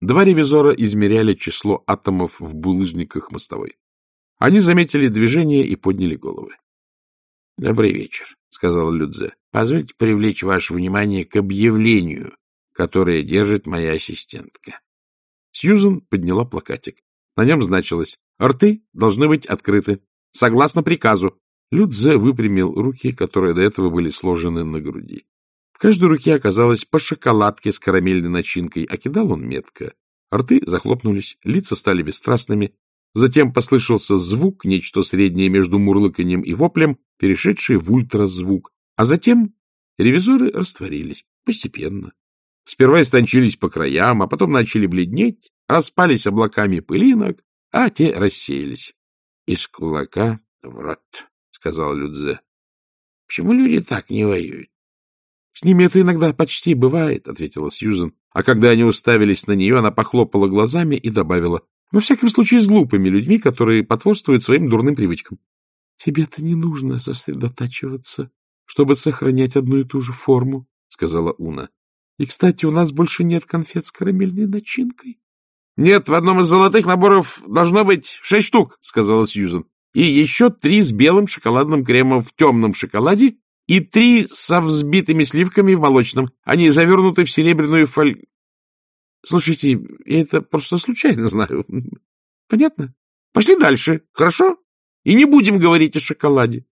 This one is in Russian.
Два ревизора измеряли число атомов в булыжниках мостовой. Они заметили движение и подняли головы. — Добрый вечер, — сказал Людзе. — Позвольте привлечь ваше внимание к объявлению, которое держит моя ассистентка. Сьюзен подняла плакатик. На нем значилось «Рты должны быть открыты. Согласно приказу». Людзе выпрямил руки, которые до этого были сложены на груди. В каждой руке оказалось по шоколадке с карамельной начинкой, а кидал он метко. Рты захлопнулись, лица стали бесстрастными, Затем послышался звук, нечто среднее между мурлыканьем и воплем, перешедший в ультразвук. А затем ревизоры растворились постепенно. Сперва истончились по краям, а потом начали бледнеть, распались облаками пылинок, а те рассеялись. — Из кулака в рот, — сказал Людзе. — Почему люди так не воюют? — С ними это иногда почти бывает, — ответила Сьюзен. А когда они уставились на нее, она похлопала глазами и добавила. Во всяком случае, с глупыми людьми, которые потворствуют своим дурным привычкам. — Тебе-то не нужно сосредотачиваться, чтобы сохранять одну и ту же форму, — сказала Уна. — И, кстати, у нас больше нет конфет с карамельной начинкой. — Нет, в одном из золотых наборов должно быть шесть штук, — сказала Сьюзен. — И еще три с белым шоколадным кремом в темном шоколаде и три со взбитыми сливками в молочном. Они завернуты в серебряную фоль... Слушайте, я это просто случайно знаю. Понятно? Пошли дальше, хорошо? И не будем говорить о шоколаде.